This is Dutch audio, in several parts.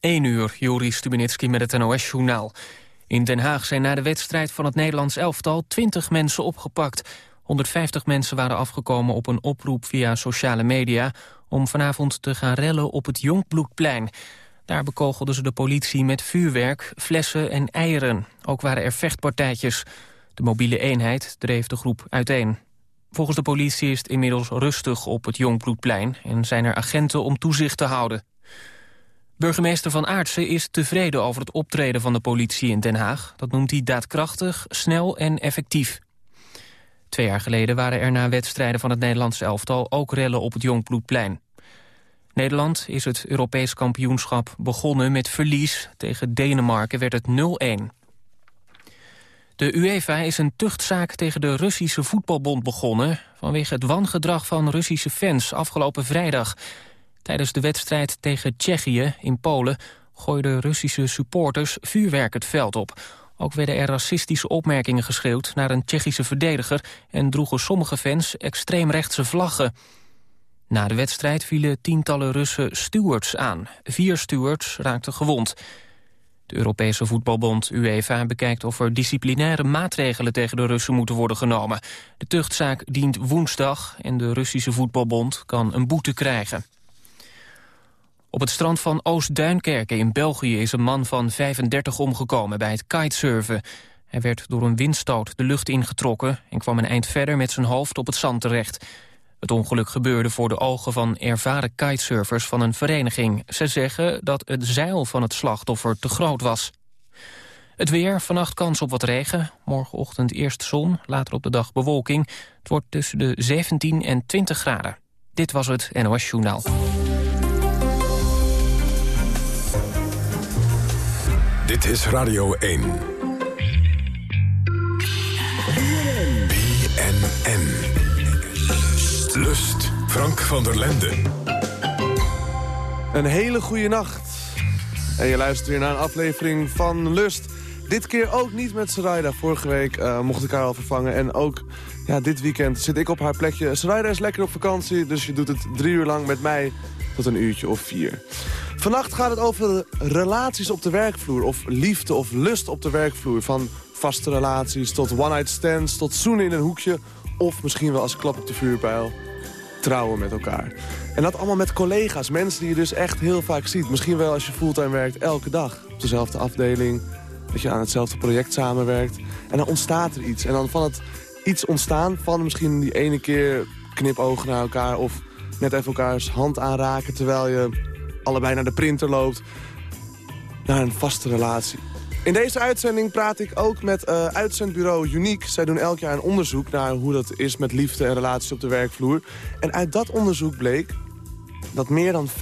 1 uur, Joris Stubenitski met het NOS-journaal. In Den Haag zijn na de wedstrijd van het Nederlands elftal 20 mensen opgepakt. 150 mensen waren afgekomen op een oproep via sociale media... om vanavond te gaan rellen op het Jonkbloedplein. Daar bekogelden ze de politie met vuurwerk, flessen en eieren. Ook waren er vechtpartijtjes. De mobiele eenheid dreef de groep uiteen. Volgens de politie is het inmiddels rustig op het Jongbloedplein... en zijn er agenten om toezicht te houden. Burgemeester Van Aartsen is tevreden over het optreden van de politie in Den Haag. Dat noemt hij daadkrachtig, snel en effectief. Twee jaar geleden waren er na wedstrijden van het Nederlandse elftal... ook rellen op het Jongbloedplein. Nederland is het Europees kampioenschap begonnen met verlies. Tegen Denemarken werd het 0-1. De UEFA is een tuchtzaak tegen de Russische voetbalbond begonnen... vanwege het wangedrag van Russische fans afgelopen vrijdag. Tijdens de wedstrijd tegen Tsjechië in Polen... gooiden Russische supporters vuurwerk het veld op. Ook werden er racistische opmerkingen geschreeuwd naar een Tsjechische verdediger... en droegen sommige fans extreemrechtse vlaggen. Na de wedstrijd vielen tientallen Russen stewards aan. Vier stewards raakten gewond... De Europese voetbalbond UEFA bekijkt of er disciplinaire maatregelen tegen de Russen moeten worden genomen. De tuchtzaak dient woensdag en de Russische voetbalbond kan een boete krijgen. Op het strand van Oost-Duinkerken in België is een man van 35 omgekomen bij het kitesurfen. Hij werd door een windstoot de lucht ingetrokken en kwam een eind verder met zijn hoofd op het zand terecht. Het ongeluk gebeurde voor de ogen van ervaren kitesurfers van een vereniging. Ze zeggen dat het zeil van het slachtoffer te groot was. Het weer, vannacht kans op wat regen. Morgenochtend eerst zon, later op de dag bewolking. Het wordt tussen de 17 en 20 graden. Dit was het NOS Journaal. Dit is Radio 1. BNN. Lust. Frank van der Lende. Een hele goede nacht. En je luistert weer naar een aflevering van Lust. Dit keer ook niet met Sarayda. Vorige week uh, mocht ik haar al vervangen. En ook ja, dit weekend zit ik op haar plekje. Sarayda is lekker op vakantie, dus je doet het drie uur lang met mij tot een uurtje of vier. Vannacht gaat het over relaties op de werkvloer. Of liefde of lust op de werkvloer. Van vaste relaties tot one-night stands, tot zoenen in een hoekje... of misschien wel als klap op de vuurpijl trouwen met elkaar. En dat allemaal met collega's, mensen die je dus echt heel vaak ziet. Misschien wel als je fulltime werkt, elke dag. Op dezelfde afdeling, dat je aan hetzelfde project samenwerkt. En dan ontstaat er iets. En dan van het iets ontstaan van misschien die ene keer knipogen naar elkaar... of net even elkaars hand aanraken terwijl je allebei naar de printer loopt... naar een vaste relatie. In deze uitzending praat ik ook met uh, uitzendbureau Unique. Zij doen elk jaar een onderzoek naar hoe dat is met liefde en relaties op de werkvloer. En uit dat onderzoek bleek dat meer dan 50%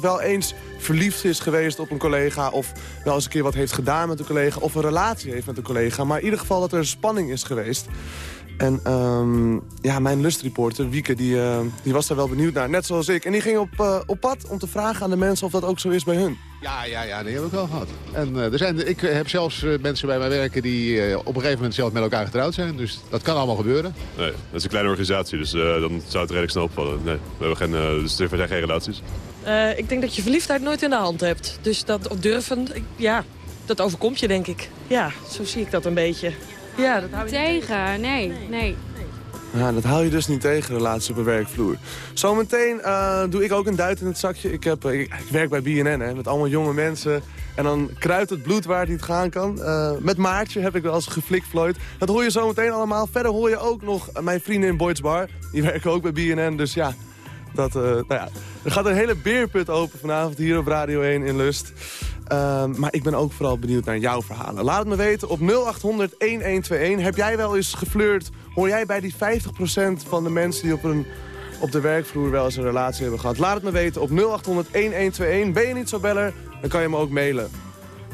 wel eens verliefd is geweest op een collega... of wel eens een keer wat heeft gedaan met een collega... of een relatie heeft met een collega. Maar in ieder geval dat er spanning is geweest. En um, ja, mijn lustreporter, Wieke, die, uh, die was daar wel benieuwd naar. Net zoals ik. En die ging op, uh, op pad om te vragen aan de mensen of dat ook zo is bij hun. Ja, ja, ja, die heb ik wel gehad. En uh, er zijn, ik heb zelfs mensen bij mij werken die op een gegeven moment zelf met elkaar getrouwd zijn. Dus dat kan allemaal gebeuren. Nee, dat is een kleine organisatie, dus dan zou het redelijk snel opvallen. Nee, we hebben geen, dus er zijn geen relaties. ik denk dat je verliefdheid nooit in de hand hebt. Dus dat of durven, ja, dat overkomt je denk ik. Ja, zo zie ik dat een beetje. Ja, dat hou je tegen. Nee, nee. Ja, dat haal je dus niet tegen, relaties op een werkvloer. Zometeen uh, doe ik ook een duit in het zakje. Ik, heb, ik, werk bij BNN, hè, met allemaal jonge mensen. En dan kruidt het bloed waar het niet gaan kan. Uh, met Maartje heb ik wel eens geflikvlooid. Dat hoor je zometeen allemaal. Verder hoor je ook nog mijn vrienden in Boyd's Bar. Die werken ook bij BNN, dus ja... Dat, uh, nou ja, er gaat een hele beerput open vanavond hier op Radio 1 in Lust. Uh, maar ik ben ook vooral benieuwd naar jouw verhalen. Laat het me weten op 0800-1121. Heb jij wel eens geflirt? Hoor jij bij die 50% van de mensen die op, een, op de werkvloer wel eens een relatie hebben gehad? Laat het me weten op 0800-1121. Ben je niet zo beller? Dan kan je me ook mailen.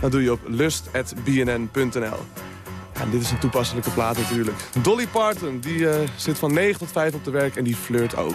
Dat doe je op lust.bnn.nl. Dit is een toepasselijke plaat natuurlijk. Dolly Parton, die uh, zit van 9 tot 5 op de werk en die flirt ook.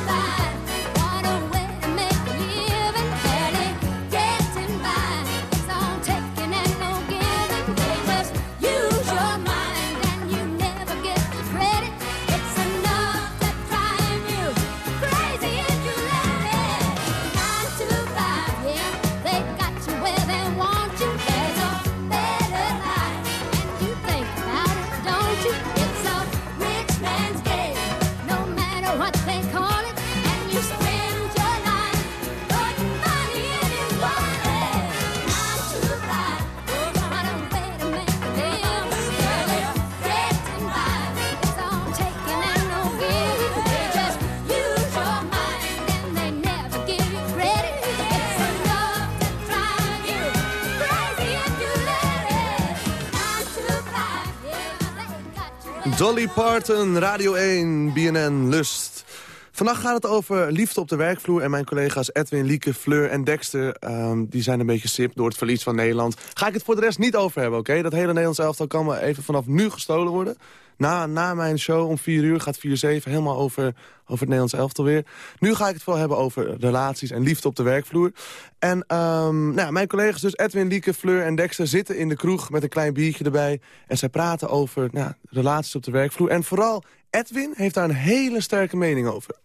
Dolly Parton, Radio 1, BNN, Lust. Vandaag gaat het over liefde op de werkvloer. En mijn collega's Edwin, Lieke, Fleur en Dexter... ehm, die zijn een beetje sip door het verlies van Nederland. Ga ik het voor de rest niet over hebben, oké? Dat hele Nederlands elftal kan me even vanaf nu gestolen worden. Na, na mijn show om 4 uur gaat 4-7 helemaal over, over het Nederlands elftal weer. Nu ga ik het vooral hebben over relaties en liefde op de werkvloer. En ehm, nou mijn collega's dus Edwin, Lieke, Fleur en Dexter... zitten in de kroeg met een klein biertje erbij. En zij praten over nou, relaties op de werkvloer. En vooral Edwin heeft daar een hele sterke mening over.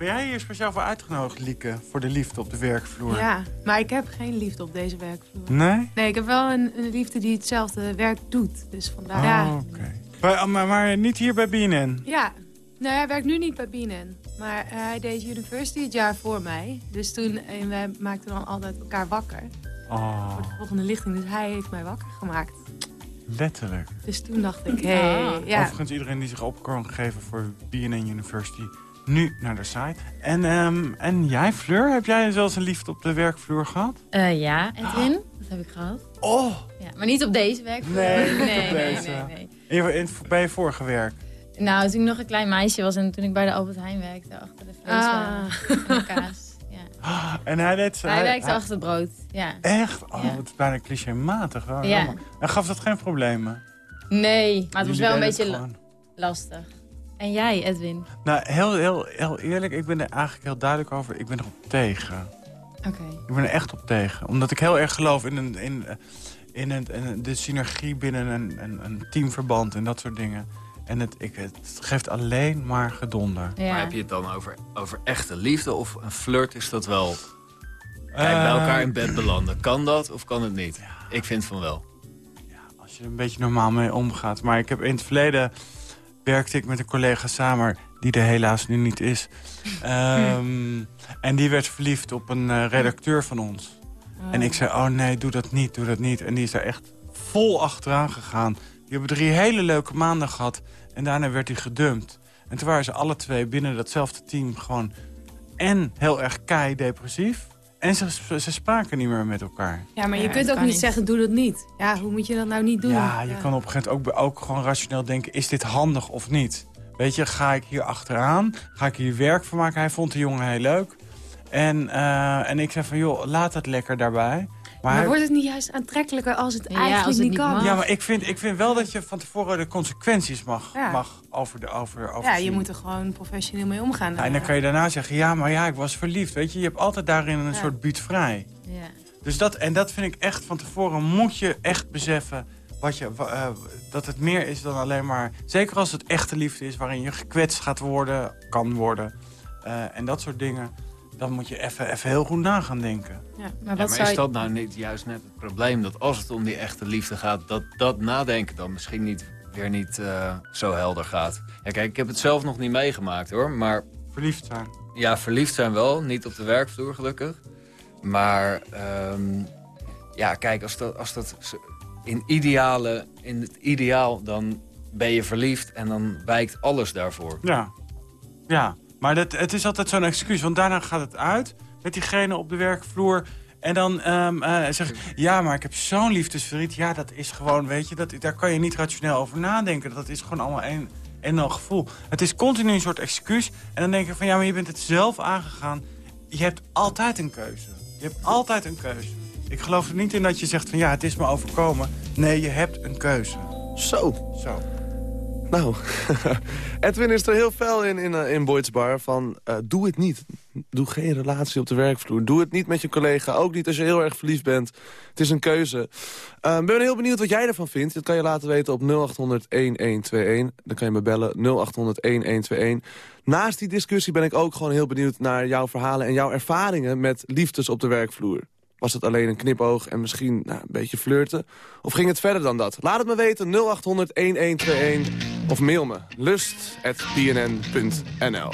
Ben jij hier speciaal voor uitgenodigd, Lieke? Voor de liefde op de werkvloer? Ja, maar ik heb geen liefde op deze werkvloer. Nee? Nee, ik heb wel een, een liefde die hetzelfde werk doet. Dus vandaar. Oh, ja. oké. Maar, maar, maar niet hier bij BNN? ja. Nou, hij werkt nu niet bij BNN. Maar eh, hij deed university het jaar voor mij. Dus toen, en wij maakten dan altijd elkaar wakker. Oh, Voor de volgende lichting. Dus hij heeft mij wakker gemaakt. letterlijk. Dus toen dacht ik, hé, hey, ja. Overigens, iedereen die zich op kan geven voor BNN University... nu naar de site. En, ehm, en jij, Fleur, heb jij zelfs een liefde op de werkvloer gehad? Eh, ja, Edwin, dat heb ik gehad. Oh! Ja, maar niet op deze werkvloer. Nee, niet op nee, deze. eh, nee, nee. In, bij je vorige werk? Nou, toen ik nog een klein meisje was en toen ik bij de Albert Heijn werkte, achter de vleeswaren Ah. en de kaas. Ja. En hij deed... Hij werkte achter het brood, ja. Echt? Oh, Ja. het is bijna clichématig. Wel, Ja. En gaf dat geen problemen? Nee, maar het was wel een beetje lastig. En jij, Edwin? Nou, heel, heel, heel eerlijk, ik ben er eigenlijk heel duidelijk over. Ik ben erop tegen. Oké. Ik ben er echt op tegen. Omdat ik heel erg geloof in, een, in, eh, in, in de synergie binnen een, een, een teamverband en dat soort dingen. En het, ik, het geeft alleen maar gedonder. Ja. Maar heb je het dan over, over echte liefde of een flirt is dat wel... Kijk, Eh, bij elkaar in bed belanden. Kan dat of kan het niet? Ik vind van wel. Als je er een beetje normaal mee omgaat. Maar ik heb in het verleden werkte ik met een collega samen... die er helaas nu niet is. Ehm, en die werd verliefd op een eh, redacteur van ons. En ik zei, oh nee, doe dat niet, doe dat niet. En die is daar echt vol achteraan gegaan. Die hebben drie hele leuke maanden gehad. En daarna werd hij gedumpt. En toen waren ze alle twee binnen datzelfde team gewoon... en heel erg kei depressief. En ze, ze spraken niet meer met elkaar. Ja, maar je Ja, kunt ook niet. zeggen, doe dat niet. Ja, hoe moet je dat nou niet doen? Ja, je kan op een gegeven moment ook, ook gewoon rationeel denken... is dit handig of niet? Weet je, ga ik hier achteraan? Ga ik hier werk van maken? Hij vond de jongen heel leuk. En, eh, en ik zei van, joh, laat het lekker daarbij. Maar, wordt het niet juist aantrekkelijker als het Ja, eigenlijk als het niet kan? mag. Ja, maar ik vind, ik vind wel dat je van tevoren de consequenties mag, Ja. mag over de over, over Ja, je moet er gewoon professioneel mee omgaan. Ja, en dan kan je daarna zeggen, ja, maar ja, ik was verliefd. Weet je, je hebt altijd daarin een Ja. soort buurt vrij. Ja. Dus dat, en dat vind ik echt van tevoren moet je echt beseffen... Wat je, eh, dat het meer is dan alleen maar... Zeker als het echte liefde is waarin je gekwetst gaat worden, kan worden... eh, en dat soort dingen, dan moet je even even heel goed na gaan denken. Ja. Maar Ja, wat maar is dat nou niet juist net het probleem? Dat als het om die echte liefde gaat, dat dat nadenken dan misschien niet, weer niet eh, zo helder gaat. Ja, kijk, ik heb het zelf nog niet meegemaakt hoor. Maar Verliefd zijn. ja, verliefd zijn wel. Niet op de werkvloer gelukkig. Maar ehm, ja, kijk, als dat, als dat in, ideale, in het ideaal, dan ben je verliefd en dan wijkt alles daarvoor. Ja. Ja. Maar dat, het is altijd zo'n excuus, want daarna gaat het uit met diegene op de werkvloer. En dan um, uh, zeg ja, maar ik heb zo'n liefdesverdriet. Ja, dat is gewoon, weet je, dat, daar kan je niet rationeel over nadenken. Dat is gewoon allemaal één en dan gevoel. Het is continu een soort excuus. En dan denk ik van, ja, maar je bent het zelf aangegaan. Je hebt altijd een keuze. Je hebt altijd een keuze. Ik geloof er niet in dat je zegt van, ja, het is me overkomen. Nee, je hebt een keuze. Zo. Zo. Nou, Edwin is er heel fel in, in, in Boyd's Bar van... Uh, doe het niet. Doe geen relatie op de werkvloer. Doe het niet met je collega. Ook niet als je heel erg verliefd bent. Het is een keuze. Uh, ben heel benieuwd wat jij ervan vindt. Dat kan je laten weten op 0800-1121. Dan kan je me bellen 0800-1121. Naast die discussie ben ik ook gewoon heel benieuwd naar jouw verhalen... en jouw ervaringen met liefdes op de werkvloer. Was het alleen een knipoog en misschien nou, een beetje flirten? Of ging het verder dan dat? Laat het me weten, 0800-1121 of mail me lust.bnn.nl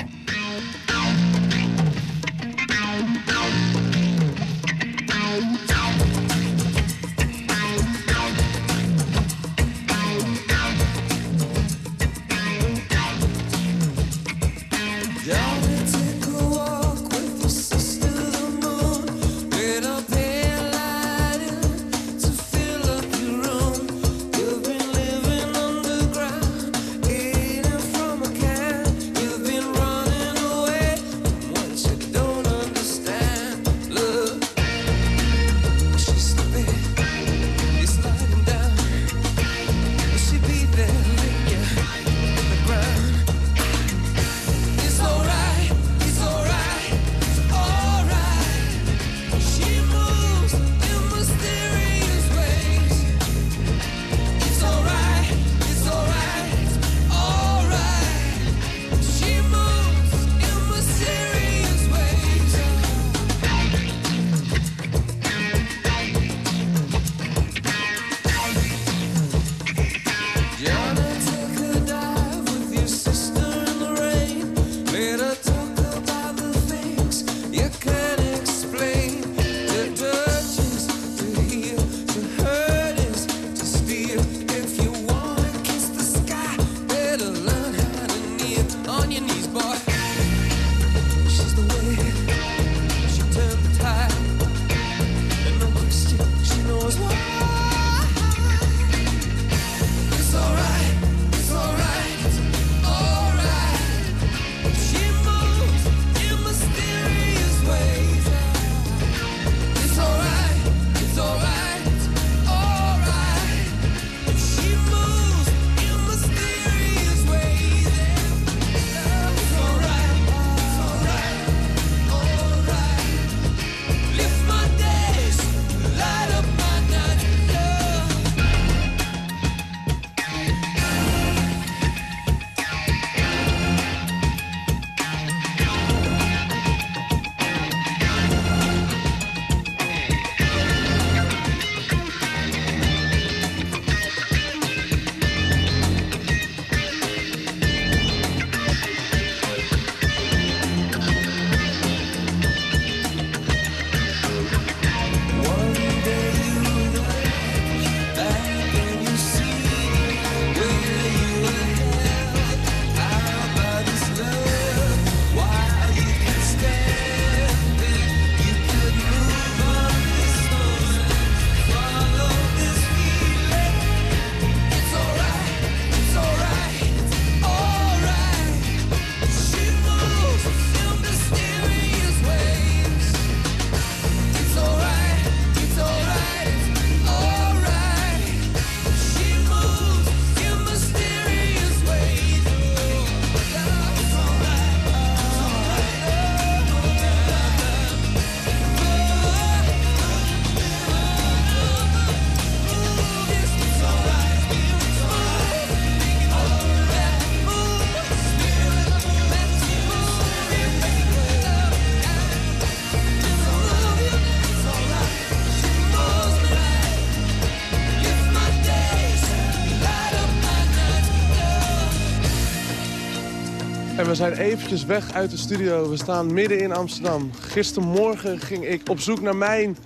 zijn eventjes weg uit de studio. We staan midden in Amsterdam. Gistermorgen ging ik op zoek naar mijn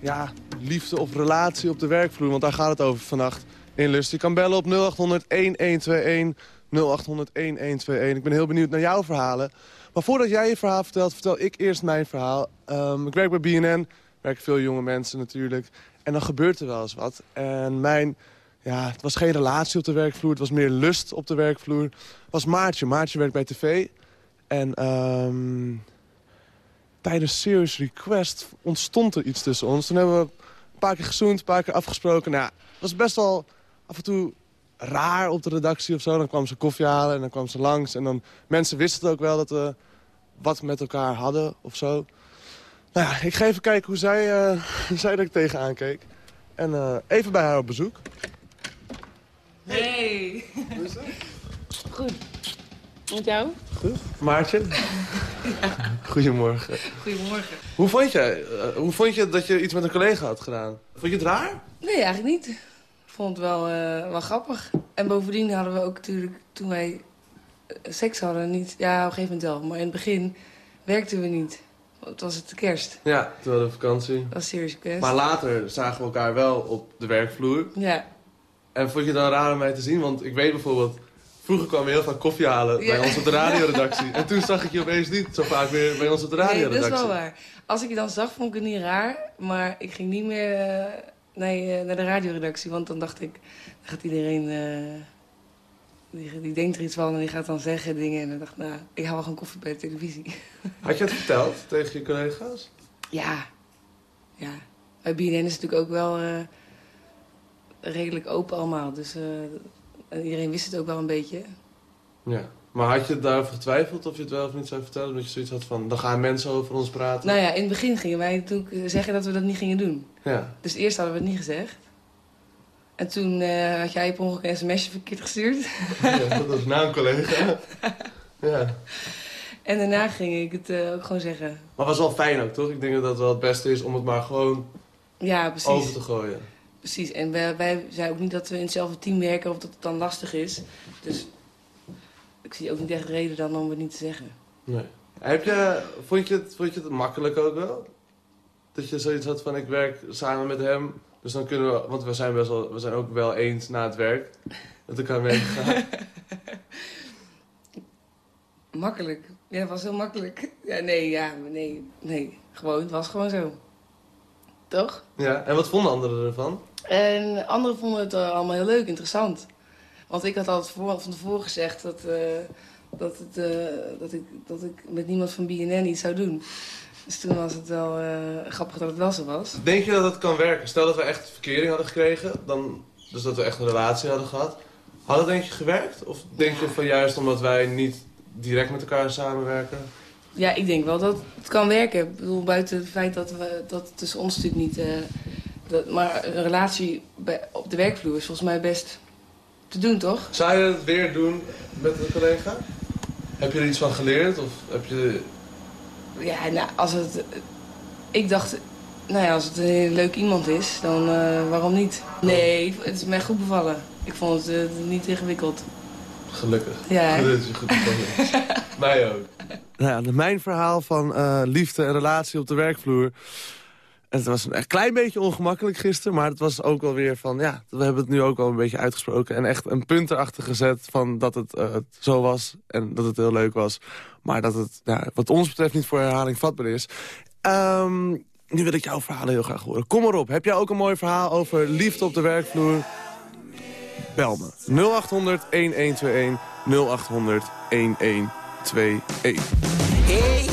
ja, liefde of relatie op de werkvloer. Want daar gaat het over vannacht in Lust. Je kan bellen op 0800-1121. 0800-1121. Ik ben heel benieuwd naar jouw verhalen. Maar voordat jij je verhaal vertelt, vertel ik eerst mijn verhaal. Ehm, ik werk bij BNN, werken veel jonge mensen natuurlijk. En dan gebeurt er wel eens wat. En mijn, ja, het was geen relatie op de werkvloer, het was meer lust op de werkvloer. was Maartje. Maartje werkt bij tv. En ehm, tijdens Serious Request ontstond er iets tussen ons. Toen hebben we een paar keer gezoend, een paar keer afgesproken. Nou, het was best wel af en toe raar op de redactie of zo. Dan kwam ze koffie halen en dan kwam ze langs. En dan, mensen wisten het ook wel dat we wat met elkaar hadden of zo. Nou ja, ik ga even kijken hoe zij, uh, zij er tegenaan keek. En uh, even bij haar op bezoek. Hey. Hoe is het? Goed. Met jou? Goed. Maartje? Ja. Goedemorgen. Goedemorgen. Hoe vond, je, uh, hoe vond je dat je iets met een collega had gedaan? Vond je het raar? Nee, eigenlijk niet. Ik vond het wel, uh, wel grappig. En bovendien hadden we ook natuurlijk, toen wij seks hadden, niet... Ja, op een gegeven moment wel. Maar in het begin werkten we niet. Het was het kerst. Ja, toen hadden we vakantie. Dat was serieus kerst. Maar later zagen we elkaar wel op de werkvloer. Ja. En vond je het dan raar om mij te zien? Want ik weet bijvoorbeeld... Vroeger kwam je heel vaak koffie halen Ja. bij ons op de radioredactie. en toen zag ik je opeens niet zo vaak weer bij ons op de Nee, radioredactie. dat is wel waar. Als ik je dan zag, vond ik het niet raar. Maar ik ging niet meer eh, naar, je- naar de radioredactie. Want dan dacht ik, dan gaat iedereen... eh, die, die denkt er iets van en die gaat dan zeggen dingen. En dan dacht ik, nou, ik hou wel gewoon koffie bij de televisie. Had je het verteld tegen je collega's? Ja, ja. Bij BNN is natuurlijk ook wel eh, redelijk open allemaal. Dus eh, en iedereen wist het ook wel een beetje. Ja. Maar had je daarover getwijfeld of je het wel of niet zou vertellen? Omdat je zoiets had van, dan gaan mensen over ons praten. Nou ja, in het begin gingen wij natuurlijk zeggen dat we dat niet gingen doen. Ja. Dus eerst hadden we het niet gezegd. En toen eh, had jij per ongeluk een sms'je verkeerd gestuurd. ja dat was na een collega. ja. En daarna ging ik het eh, ook gewoon zeggen. Maar het was wel fijn ook, toch? Ik denk dat dat wel het beste is om het maar gewoon Ja, precies. over te gooien. Precies. En wij, wij zeiden ook niet dat we in hetzelfde team werken of dat het dan lastig is. Dus ik zie ook niet echt reden dan om het niet te zeggen. Nee. Heb je, vond, je het, vond je het makkelijk ook wel? Dat je zoiets had van, ik werk samen met hem. Dus dan kunnen we, want we zijn, best wel, we zijn ook wel eens na het werk. Met elkaar meegegaan. Makkelijk. Ja, dat was heel makkelijk. Ja, nee, ja, nee, nee. Gewoon, het was gewoon zo. Toch? ja, en wat vonden anderen ervan? En anderen vonden het eh, allemaal heel leuk, interessant. Want ik had altijd voor, van tevoren gezegd dat, eh, dat, het, eh, dat, ik, dat ik met niemand van BNN iets zou doen. Dus toen was het wel grappig dat het wel zo was. Denk je dat het kan werken? Stel dat we echt verkering hadden gekregen, dan, dus dat we echt een relatie hadden gehad. Had het denk je gewerkt? Of denk je van juist omdat wij niet direct met elkaar samenwerken? Ja, ik denk wel dat het kan werken. Ik bedoel, buiten het feit dat, we, dat het tussen ons natuurlijk niet... eh, dat, maar een relatie bij, op de werkvloer is volgens mij best te doen, toch? Zou je het weer doen met een collega? Heb je er iets van geleerd? Of heb je... Ja, nou, als het... Ik dacht, nou ja, als het een leuk iemand is, dan eh, waarom niet? Nee, het is mij goed bevallen. Ik vond het eh, niet ingewikkeld. Gelukkig. Ja, hè? Dat is je goed bevallen. Mij ook. Nou ja, mijn verhaal van eh, liefde en relatie op de werkvloer. Het was een klein beetje ongemakkelijk gisteren. Maar het was ook wel weer van, ja, we hebben het nu ook al een beetje uitgesproken. En echt een punt erachter gezet van dat het eh, zo was. En dat het heel leuk was. Maar dat het, ja, wat ons betreft, niet voor herhaling vatbaar is. Ehm, nu wil ik jouw verhaal heel graag horen. Kom maar op. Heb jij ook een mooi verhaal over liefde op de werkvloer? Bel me. 0800 1121 0800 1121. Hey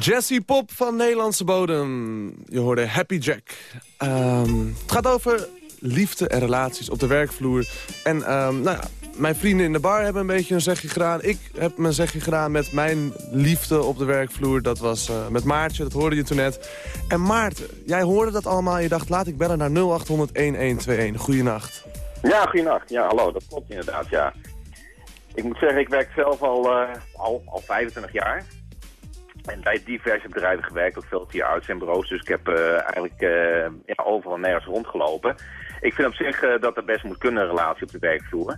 Jesse Pop van Nederlandse bodem. Je hoorde Happy Jack. Ehm, het gaat over liefde en relaties op de werkvloer. En ehm, nou ja, mijn vrienden in de bar hebben een beetje een zegje gedaan. Ik heb mijn zegje gedaan met mijn liefde op de werkvloer. Dat was eh, met Maartje, dat hoorde je toen net. En Maarten, jij hoorde dat allemaal je dacht... laat ik bellen naar 0800-1121. Goeienacht. Ja, goeienacht. Ja, hallo, dat klopt inderdaad, ja. Ik moet zeggen, ik werk zelf al, eh, al, al 25 jaar. En bij diverse bedrijven gewerkt, ook veel via uitzendbureaus. Dus ik heb eh, eigenlijk eh, ja, overal nergens rondgelopen. Ik vind op zich eh, dat er best moet kunnen een relatie op de werkvloer.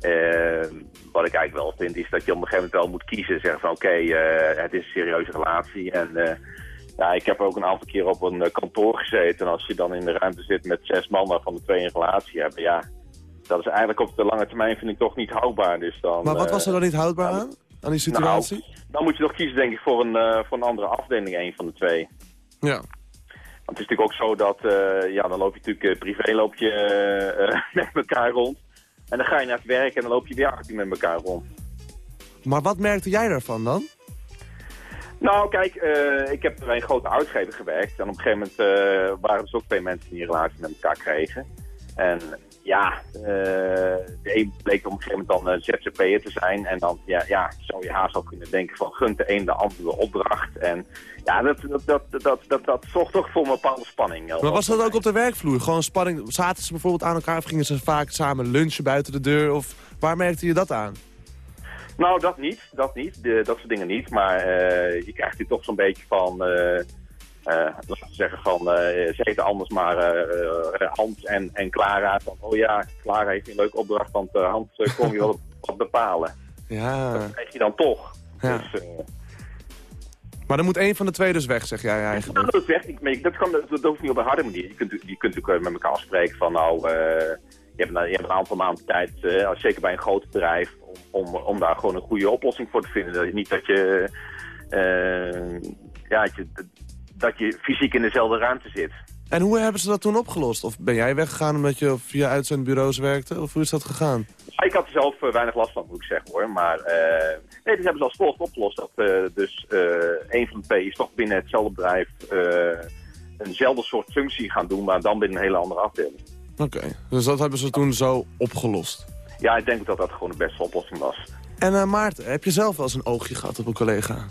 Eh, wat ik eigenlijk wel vind, is dat je op een gegeven moment wel moet kiezen. Zeggen van oké, het is een serieuze relatie. En ja, ik heb ook een aantal keer op een kantoor gezeten. En als je dan in de ruimte zit met zes mannen van de twee een relatie hebben, ja... Dat is eigenlijk op de lange termijn vind ik toch niet houdbaar. Dus dan, Maar wat was er dan niet houdbaar aan? Aan die situatie? nou, dan moet je toch kiezen denk ik voor een, eh, voor een andere afdeling, een van de twee. Ja. Want het is natuurlijk ook zo dat, eh, ja, dan loop je natuurlijk eh, privé loop je, met elkaar rond. En dan ga je naar het werk en dan loop je weer actief met elkaar rond. Maar wat merkte jij daarvan dan? Nou, kijk, ik heb bij een grote uitgever gewerkt. En op een gegeven moment waren er dus ook twee mensen die een relatie met elkaar kregen. En ja, eh, de een bleek op een gegeven moment dan een ZZP'er te zijn. En dan ja, ja, zou je haast al kunnen denken van gunt de een de andere opdracht. En ja, dat, dat, dat, dat, dat, dat zorgt toch voor een bepaalde spanning. Maar was dat ook op de werkvloer? Gewoon spanning? Zaten ze bijvoorbeeld aan elkaar of gingen ze vaak samen lunchen buiten de deur? Of waar merkte je dat aan? Nou, dat niet. Dat niet. De, dat soort dingen niet. Maar eh, je krijgt hier toch zo'n beetje van... eh laten zeggen van... eh, ze heten anders maar eh, Hans en, en Clara. Van, oh ja, Clara heeft een leuke opdracht, want Hans kon je wel wat bepalen. Ja. Dat krijg je dan toch. Ja. Dus, Maar dan moet één van de twee dus weg, zeg jij eigenlijk. dat, ik, maar dat, kan, dat, dat hoeft niet op een harde manier. Je kunt, je kunt natuurlijk met elkaar afspreken van nou... je, hebt, een- je hebt een aantal maanden tijd, als- zeker bij een groot bedrijf... Om, om, om daar gewoon een goede oplossing voor te vinden. Dat niet dat je... ja, dat je, dat je fysiek in dezelfde ruimte zit. En hoe hebben ze dat toen opgelost? Of ben jij weggegaan omdat je via uitzendbureaus werkte? Of hoe is dat gegaan? Ik had er zelf eh, weinig last van, moet ik zeggen hoor. Maar eh, nee, dat hebben ze als volgt opgelost. Dat eh, dus eh een van de twee is toch binnen hetzelfde bedrijf eenzelfde soort functie gaan doen, maar dan binnen een hele andere afdeling. Oké, dus dat hebben ze toen zo opgelost. Ja, ik denk dat dat gewoon de beste oplossing was. En eh, Maarten, heb je zelf wel eens een oogje gehad op een collega?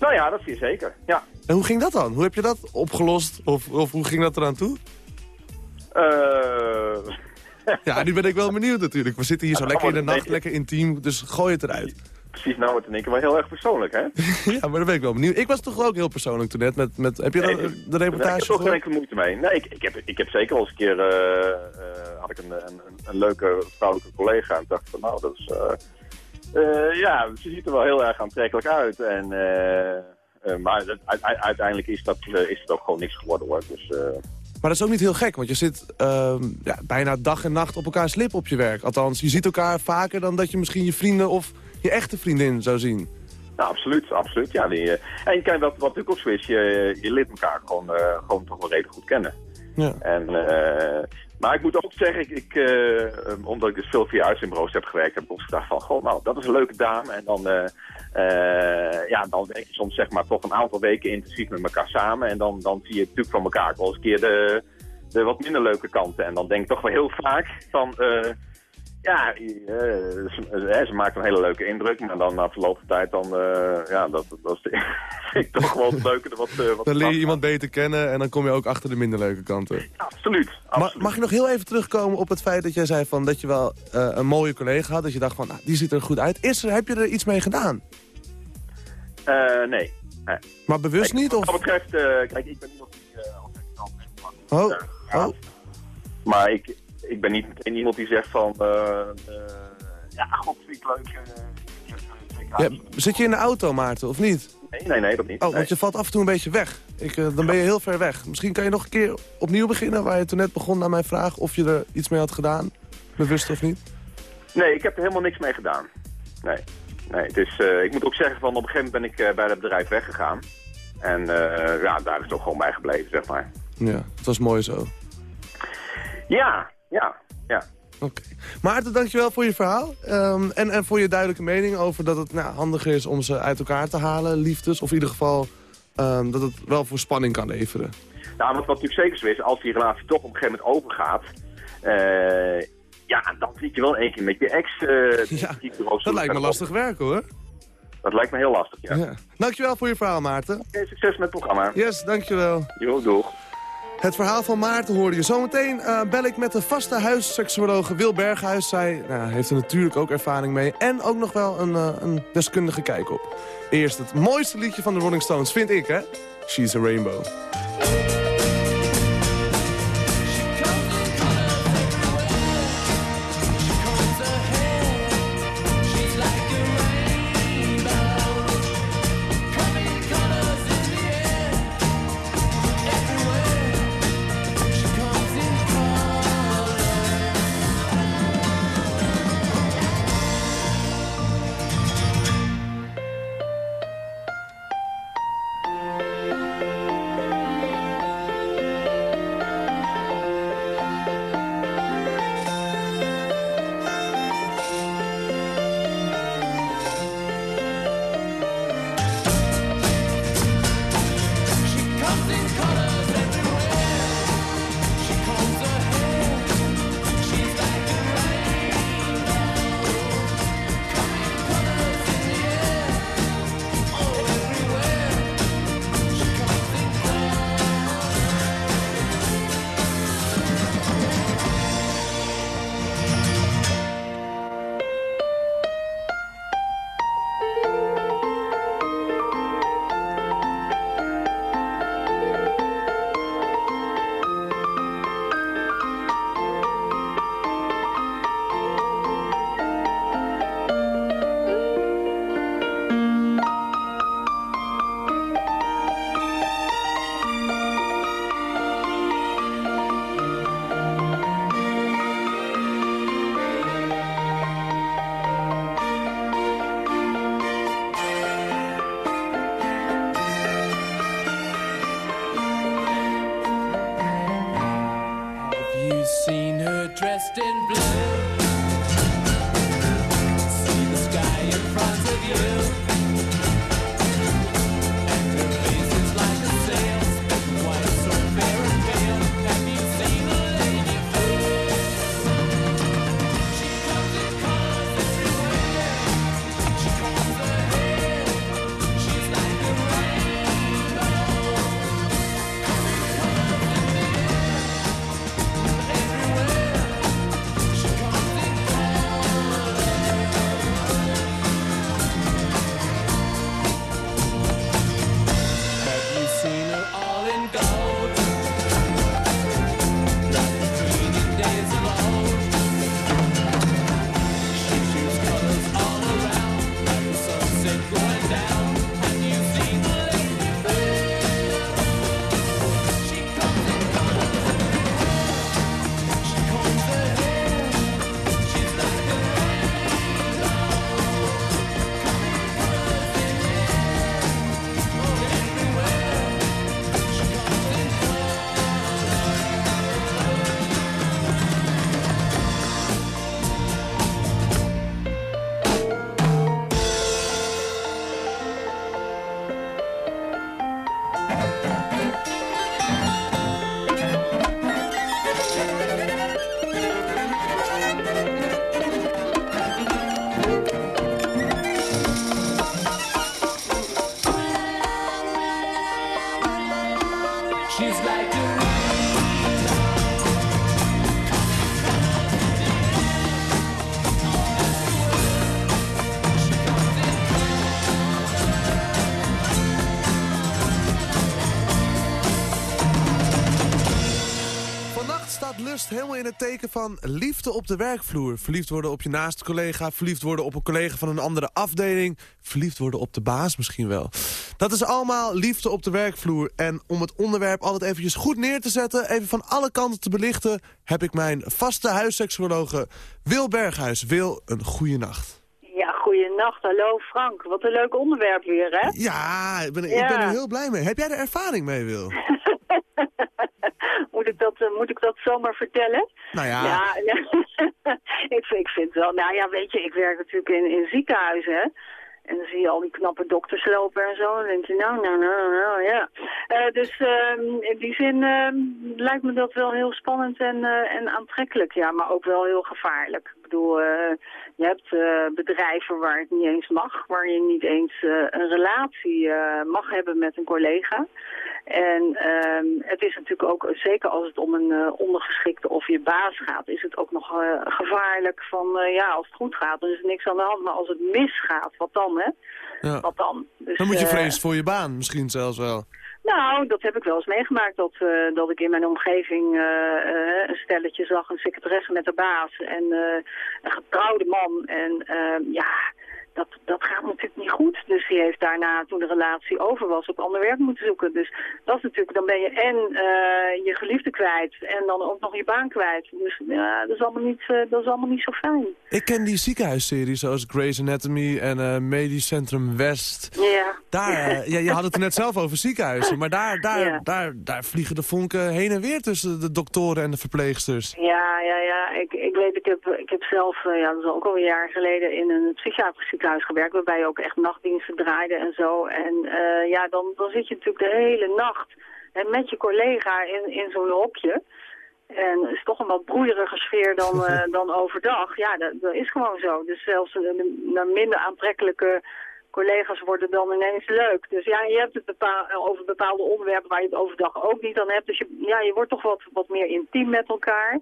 Nou ja, dat zie je zeker. Ja. En hoe ging dat dan? Hoe heb je dat opgelost? Of, of hoe ging dat eraan toe? Eh, Ja, nu ben ik wel benieuwd natuurlijk. We zitten hier zo lekker in de nacht, lekker intiem, dus gooi het eruit. precies, nou wordt het in één keer wel heel erg persoonlijk, hè? Ja, maar dan ben ik wel benieuwd. Ik was toch ook heel persoonlijk toen net. Met, met, heb je Nee, de, de Daar heb reportage ik toch geen enkele moeite mee. Nee, ik, ik, heb, ik heb zeker al eens een keer eh, had ik een, een, een, een leuke vrouwelijke collega en dacht van nou, dat is... eh, ja, ze ziet er wel heel erg aantrekkelijk uit. En, eh, eh, maar uiteindelijk is, dat, is het ook gewoon niks geworden hoor. Dus, Maar dat is ook niet heel gek, want je zit ehm, ja, bijna dag en nacht op elkaars lip op je werk. Althans, je ziet elkaar vaker dan dat je misschien je vrienden of je echte vriendin zou zien. nou, absoluut, absoluut. Ja, die, en kijk, wat, wat natuurlijk ook zo is, je, je leert elkaar gewoon, gewoon toch wel redelijk goed kennen. Ja. En, eh, maar ik moet ook zeggen, ik, ik, eh, eh, omdat ik dus veel via uitzendbureaus heb gewerkt, heb ik gedacht van, goh, nou, dat is een leuke dame. En dan, eh, ja, dan werk je soms zeg maar toch een aantal weken intensief met elkaar samen. En dan, dan zie je natuurlijk van elkaar wel eens een keer de, de wat minder leuke kanten. En dan denk ik toch wel heel vaak van, ja, eh, ze, eh, maakt een hele leuke indruk. Maar dan na verloop van tijd, dan, eh, ja, dat, dat vind ik toch wel het leuke. Wat, wat Dan leer je iemand beter kennen en dan kom je ook achter de minder leuke kanten. Absoluut. Ma- mag je nog heel even terugkomen op het feit dat jij zei van dat je wel een mooie collega had. Dat je dacht van, nou, die ziet er goed uit. Is er, heb je er iets mee gedaan? Nee. Maar bewust niet? Wat Of? dat betreft, kijk, ik ben iemand die Oh, Ja. Maar ik, ik ben niet meteen iemand die zegt van, eh, eh, ja, god, vind ik leuk. eh, Ja, zit je in de auto, Maarten, of niet? Nee, nee, nee, dat niet. Oh, Nee. want je valt af en toe een beetje weg. Ik, dan ben je heel ver weg. Misschien kan je nog een keer opnieuw beginnen... waar je toen net begon naar mijn vraag of je er iets mee had gedaan. Bewust of niet? Nee, ik heb er helemaal niks mee gedaan. Nee, nee. Dus eh, ik moet ook zeggen van op een gegeven moment ben ik bij dat bedrijf weggegaan. En ja, daar is het ook gewoon bij gebleven, zeg maar. Ja, het was mooi zo. Ja, ja, ja. Maarten, dankjewel voor je verhaal. Ehm, en, en voor je duidelijke mening over dat het nou, handiger is om ze uit elkaar te halen, liefdes. Of in ieder geval ehm, dat het wel voor spanning kan leveren. Nou, wat, wat natuurlijk zeker zo is, als die relatie toch op een gegeven moment overgaat... eh, ja, dan zit je wel één keer met je ex... eh, Ja, Dat lijkt me lastig werken hoor. Dat lijkt me heel lastig, ja. Ja. Dankjewel voor je verhaal Maarten. Oké, succes met het programma. Yes, dankjewel. Jo, doeg. Het verhaal van Maarten hoorde je. Zometeen eh, bel ik met de vaste huisseksuologe Wil Berghuis. Zij nou, heeft er natuurlijk ook ervaring mee. En ook nog wel een, eh, een deskundige kijk op. Eerst het mooiste liedje van de Rolling Stones, vind ik hè. She's a Rainbow. You seen her dressed in blue? See the sky in front of you. Helemaal in het teken van liefde op de werkvloer. Verliefd worden op je naaste collega, verliefd worden op een collega van een andere afdeling. Verliefd worden op de baas misschien wel. Dat is allemaal liefde op de werkvloer. En om het onderwerp altijd eventjes goed neer te zetten, even van alle kanten te belichten, heb ik mijn vaste huisseksuologe Wil Berghuis. Wil, een goede nacht. Ja, goeienacht. Hallo Frank. Wat een leuk onderwerp weer, hè? Ja, ik ben, ik Ja. ben er heel blij mee. Heb jij er ervaring mee, Wil? moet, ik dat, eh, moet ik dat zomaar vertellen? Nou ja. Ja, ik, vind- ik vind wel... Nou ja, weet je, ik werk natuurlijk in, in ziekenhuizen, hè? En dan zie je al die knappe dokters lopen en zo. Dan denk je, nou, nou, nou, nou, ja. Eh, dus ehm, in die zin ehm, lijkt me dat wel heel spannend en, eh, en aantrekkelijk. Ja, maar ook wel heel gevaarlijk. Ik bedoel, eh, je hebt eh, bedrijven waar het niet eens mag. Waar je niet eens eh, een relatie eh, mag hebben met een collega. En ehm, het is natuurlijk ook, zeker als het om een ondergeschikte of je baas gaat, is het ook nog gevaarlijk van, ja, als het goed gaat, dan is er niks aan de hand. Maar als het misgaat, wat dan, hè? Ja. Wat dan? Dus, Dan moet je vrezen voor je baan, misschien zelfs wel. Nou, dat heb ik wel eens meegemaakt. Dat, eh, dat ik in mijn omgeving eh, eh, een stelletje zag, een secretaresse met de baas en een getrouwde man. En eh, ja, dat, dat gaat natuurlijk niet goed. Dus die heeft daarna, toen de relatie over was, ook ander werk moeten zoeken. Dus dat is natuurlijk, dan ben je en eh, je geliefde kwijt en dan ook nog je baan kwijt. Dus ja, dat is allemaal niet, eh, dat is allemaal niet zo fijn. Ik ken die ziekenhuisseries zoals Grey's Anatomy en eh Medisch Centrum West. Ja. Daar, ja, je had het er net zelf over ziekenhuizen, maar daar, daar, Ja. daar, daar vliegen de vonken heen en weer tussen de doktoren en de verpleegsters. Ja, ja, ja. Ik, ik weet, ik heb, ik heb zelf, ja, dat is ook al een jaar geleden, in een psychiatrisch ziekenhuis gewerkt, waarbij je ook echt nachtdiensten draaide en zo. En eh, ja, dan, dan zit je natuurlijk de hele nacht hè, met je collega in, in zo'n hokje. En het is toch een wat broeierige sfeer dan, eh, dan overdag. Ja, dat, dat is gewoon zo. Dus zelfs eh, de, de minder aantrekkelijke collega's worden dan ineens leuk. Dus ja, je hebt het bepaal, over bepaalde onderwerpen waar je het overdag ook niet aan hebt. Dus je, ja, je wordt toch wat, wat meer intiem met elkaar.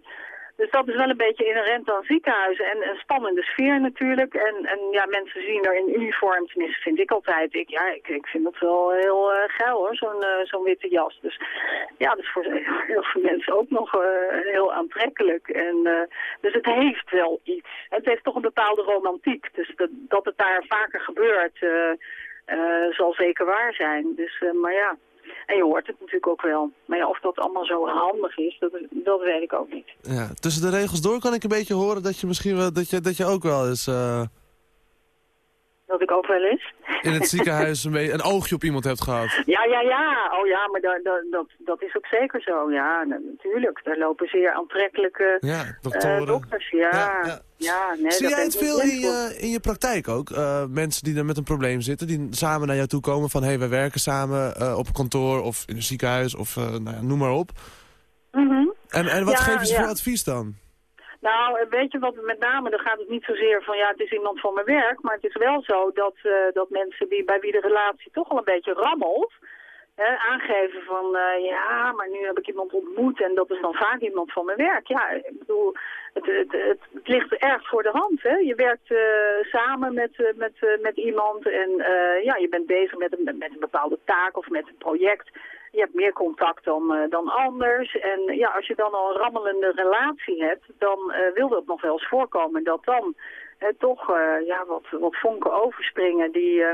Dus dat is wel een beetje inherent aan ziekenhuizen. En een spannende sfeer natuurlijk. En, en ja, mensen zien er in uniform, tenminste vind ik altijd. Ik, ja, ik, ik vind dat wel heel eh, geil hoor, zo'n eh, zo'n witte jas. Dus ja, dat is voor heel veel mensen ook nog eh, heel aantrekkelijk. En, dus het heeft wel iets. Het heeft toch een bepaalde romantiek. Dus dat, dat het daar vaker gebeurt, zal zeker waar zijn. Dus, maar ja, en je hoort het natuurlijk ook wel. Maar ja, of dat allemaal zo handig is, dat, dat weet ik ook niet. Ja, tussen de regels door kan ik een beetje horen dat je misschien wel, dat je, dat je ook wel eens eh, Dat ik ook wel eens. in het ziekenhuis een, een oogje op iemand hebt gehad. Ja, ja, ja. Oh ja, maar da, da- dat, dat is ook zeker zo. Ja, na- natuurlijk. Daar lopen zeer aantrekkelijke Ja, eh, dokters. Ja, ja. nee, Zie jij het veel in je, in je praktijk ook? Eh, mensen die er met een probleem zitten, die samen naar jou toe komen van... hé, hey, wij werken samen eh, op kantoor of in een ziekenhuis of nou ja, noem maar op. Mhm. En, en wat Ja, geven ze ja. voor advies dan? Nou, weet je wat, met name, dan gaat het niet zozeer van ja, het is iemand van mijn werk, maar het is wel zo dat, eh, dat mensen die, bij wie de relatie toch al een beetje rammelt, hè, aangeven van eh, ja, maar nu heb ik iemand ontmoet en dat is dan vaak iemand van mijn werk. Ja, ik bedoel, het, het, het, het ligt erg voor de hand. Hè? Je werkt eh, samen met, met, met iemand en ja, je bent bezig met een, met een bepaalde taak of met een project. Je hebt meer contact dan, eh, dan anders. En ja, als je dan al een rammelende relatie hebt, dan eh, wil dat nog wel eens voorkomen dat dan toch eh, ja, wat, wat vonken overspringen die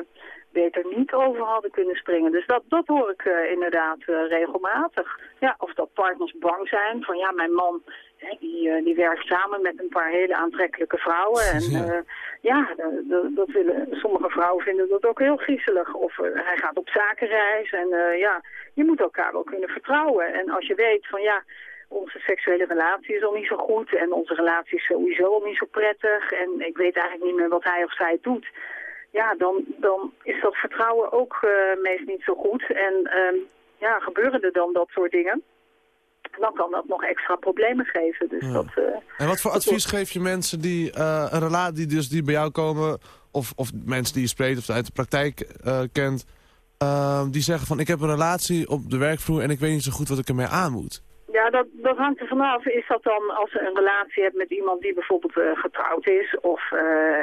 beter niet over hadden kunnen springen. Dus dat, dat hoor ik inderdaad regelmatig. Ja, of dat partners bang zijn van ja, mijn man die, eh, die werkt samen met een paar hele aantrekkelijke vrouwen. En ja, ja dat, willen, sommige vrouwen vinden dat ook heel griezelig. Of eh, hij gaat op zakenreis en eh, ja, je moet elkaar wel kunnen vertrouwen. En als je weet van ja, onze seksuele relatie is al niet zo goed en onze relatie is sowieso al niet zo prettig en ik weet eigenlijk niet meer wat hij of zij doet. Ja, dan, dan is dat vertrouwen ook eh meest niet zo goed. En ehm, ja, gebeuren er dan dat soort dingen, dan kan dat nog extra problemen geven. Dus dat, eh, En wat voor advies geef je mensen die eh, een relatie, die, dus die bij jou komen... Of, of mensen die je spreekt of uit de praktijk eh, kent... eh, die zeggen van ik heb een relatie op de werkvloer en ik weet niet zo goed wat ik ermee aan moet. Ja, dat, dat hangt er vanaf. Is dat dan als ze een relatie hebt met iemand die bijvoorbeeld getrouwd is? Of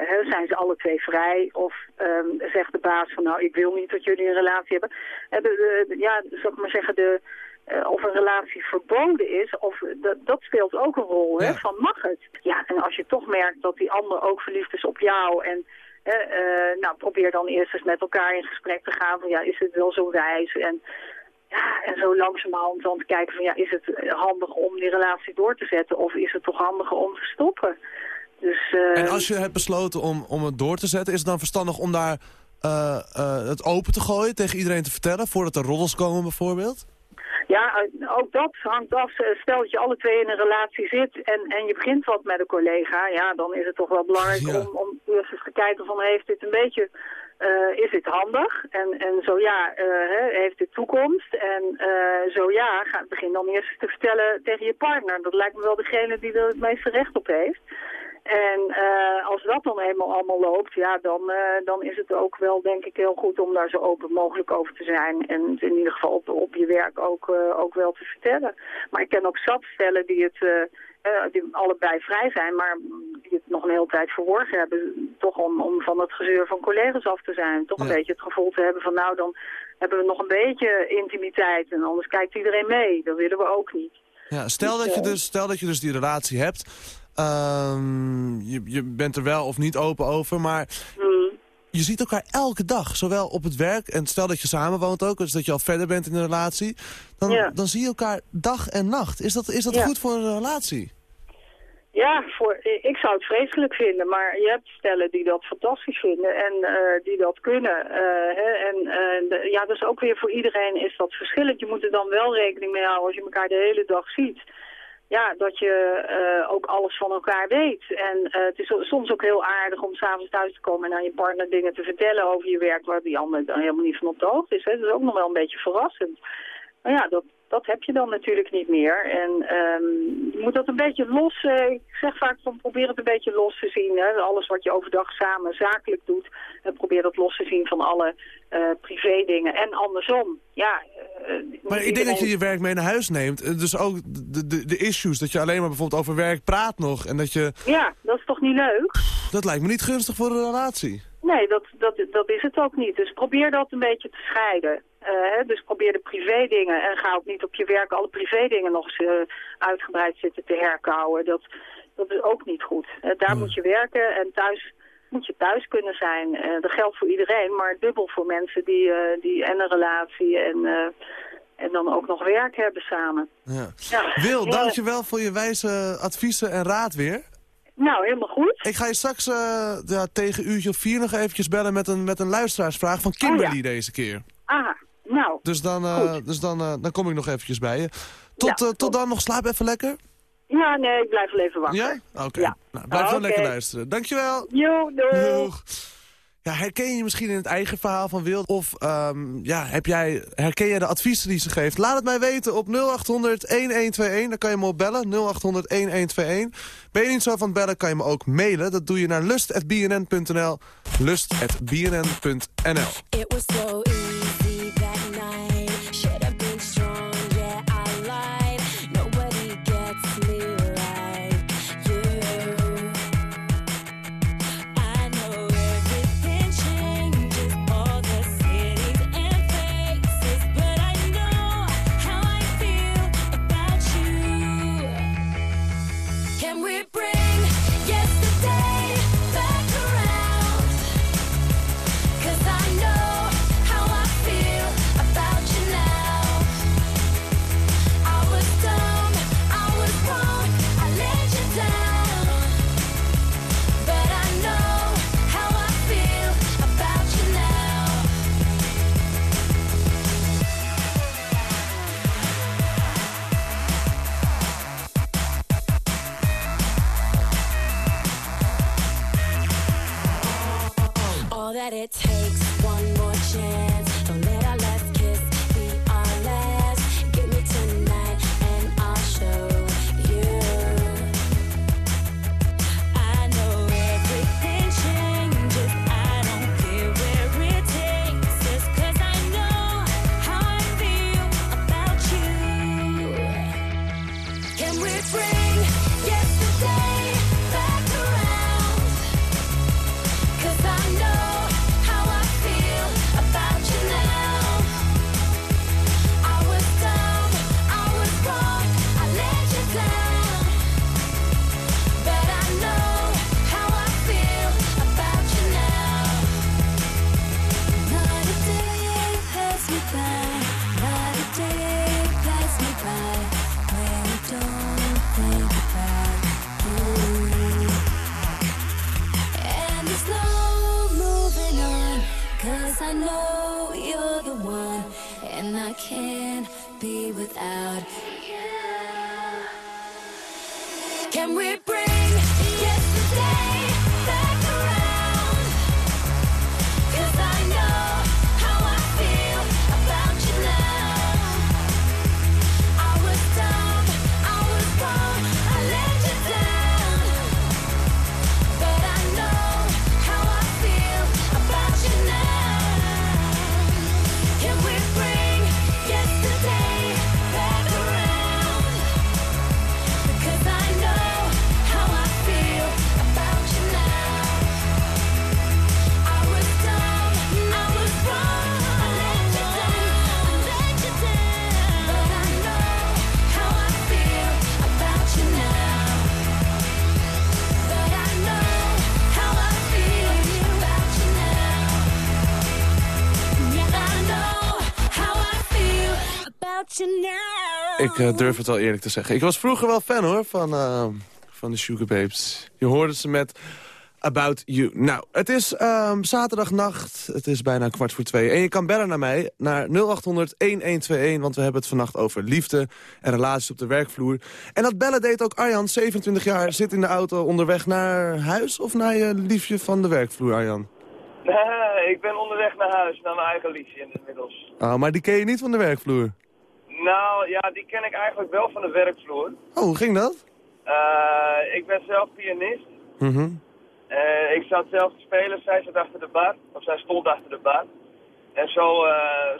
hè, zijn ze alle twee vrij? Of ehm, zegt de baas van nou, ik wil niet dat jullie een relatie hebben. De- ja, zal ik maar zeggen, de, eh, of een relatie verboden is, of, dat, dat speelt ook een rol. Hè, van mag het? Ja, en als je toch merkt dat die ander ook verliefd is op jou en... eh, eh, nou, probeer dan eerst eens met elkaar in gesprek te gaan van ja, is het wel zo wijs? En ja, en zo langzamerhand dan te kijken van ja, is het eh, handig om die relatie door te zetten of is het toch handiger om te stoppen? Dus, eh, En als je hebt besloten om, om het door te zetten... is het dan verstandig om daar eh, eh, het open te gooien, tegen iedereen te vertellen... voordat er roddels komen bijvoorbeeld? Ja, eh, ook dat hangt af. Eh, Stel dat je alle twee in een relatie zit en, en je begint wat met een collega, ja, dan is het toch wel belangrijk Ja. om, om eerst eens te kijken van heeft dit een beetje eh, is dit handig? En, en zo ja, heeft dit toekomst? En zo ja, ga, begin dan eerst eens te vertellen tegen je partner. Dat lijkt me wel degene die er het meeste recht op heeft. En eh, als dat dan eenmaal allemaal loopt, ja, dan, eh, dan is het ook wel denk ik heel goed om daar zo open mogelijk over te zijn. En het in ieder geval op, op je werk ook, eh, ook wel te vertellen. Maar ik ken ook zat stellen die het... die allebei vrij zijn, maar die het nog een hele tijd verworgen hebben. Toch om, om van het gezeur van collega's af te zijn. Toch een beetje het gevoel te hebben van nou, dan hebben we nog een beetje intimiteit. En anders kijkt iedereen mee. Dat willen we ook niet. Ja, stel, dat je dus, stel dat je dus die relatie hebt. Ehm, je, je bent er wel of niet open over, maar je ziet elkaar elke dag. Zowel op het werk, en stel dat je samen woont ook, dus dat je al verder bent in een relatie. Dan, Ja. dan zie je elkaar dag en nacht. Is dat, is dat Ja. goed voor een relatie? Ja, voor, ik zou het vreselijk vinden, maar je hebt stellen die dat fantastisch vinden en eh, die dat kunnen. eh, hè, en eh, de- ja, dus ook weer voor iedereen is dat verschillend. Je moet er dan wel rekening mee houden als je elkaar de hele dag ziet. Ja, dat je eh, ook alles van elkaar weet. En eh, het is soms ook heel aardig om s'avonds thuis te komen en aan je partner dingen te vertellen over je werk waar die ander dan helemaal niet van op de hoogte is. Hè. Dat is ook nog wel een beetje verrassend. Maar ja, dat, dat heb je dan natuurlijk niet meer. En ehm, je moet dat een beetje los... eh, ik zeg vaak van probeer het een beetje los te zien. Hè. Alles wat je overdag samen zakelijk doet. En probeer dat los te zien van alle eh privé dingen. En andersom. Ja, eh, Maar ik denk dat je je werk mee naar huis neemt. Eh, Dus ook de, de, de issues, dat je alleen maar bijvoorbeeld over werk praat nog. En dat je... Ja, dat is toch niet leuk? Dat lijkt me niet gunstig voor een relatie. Nee, dat, dat, dat is het ook niet. Dus probeer dat een beetje te scheiden. Eh, hè, dus probeer de privé dingen en ga ook niet op je werk alle privé dingen nog eens eh, uitgebreid zitten te herkauwen. Dat, dat is ook niet goed. Eh, daar moet je werken en thuis moet je thuis kunnen zijn. Dat geldt voor iedereen, maar dubbel voor mensen die, die en een relatie en, en dan ook nog werk hebben samen. Ja. Ja. Wil, dankjewel voor je wijze adviezen en raad weer. Nou, helemaal goed. Ik ga je straks eh, ja, tegen uurtje of vier nog eventjes bellen met een, met een luisteraarsvraag van Kimberly deze keer. Ah, nou. Dus dan, eh, dus dan, eh, dan kom ik nog eventjes bij je. Tot, Ja, tot dan nog, slaap even lekker. Ja, nee, ik blijf wel even wakker. Ja? Oké. Nou, blijf dan lekker luisteren. Dankjewel. Jo, doeg. Ja, herken je misschien in het eigen verhaal van Wild? Of ehm, ja, heb jij, herken jij de adviezen die ze geeft? Laat het mij weten op 0800-1121. Dan kan je me op bellen, 0800-1121. Ben je niet zo van bellen, kan je me ook mailen. Dat doe je naar lust.bnn.nl. Lust.bnn.nl that it takes, Ik eh, durf het wel eerlijk te zeggen. Ik was vroeger wel fan hoor van, eh, van de Sugar Babes. Je hoorde ze met About You. Nou, het is ehm, zaterdagnacht. Het is bijna kwart voor twee. En je kan bellen naar mij, naar 0800-1121. Want we hebben het vannacht over liefde en relaties op de werkvloer. En dat bellen deed ook Arjan, 27 jaar. Zit in de auto onderweg naar huis of naar je liefje van de werkvloer, Arjan? Nee, ik ben onderweg naar huis, naar mijn eigen liedje inmiddels. Ah, maar die ken je niet van de werkvloer. Nou, ja, die ken ik eigenlijk wel van de werkvloer. Oh, hoe ging dat? Eh, ik ben zelf pianist. Eh, ik zat zelf te spelen, zij zat achter de bar. Of zij stond achter de bar. En zo, eh,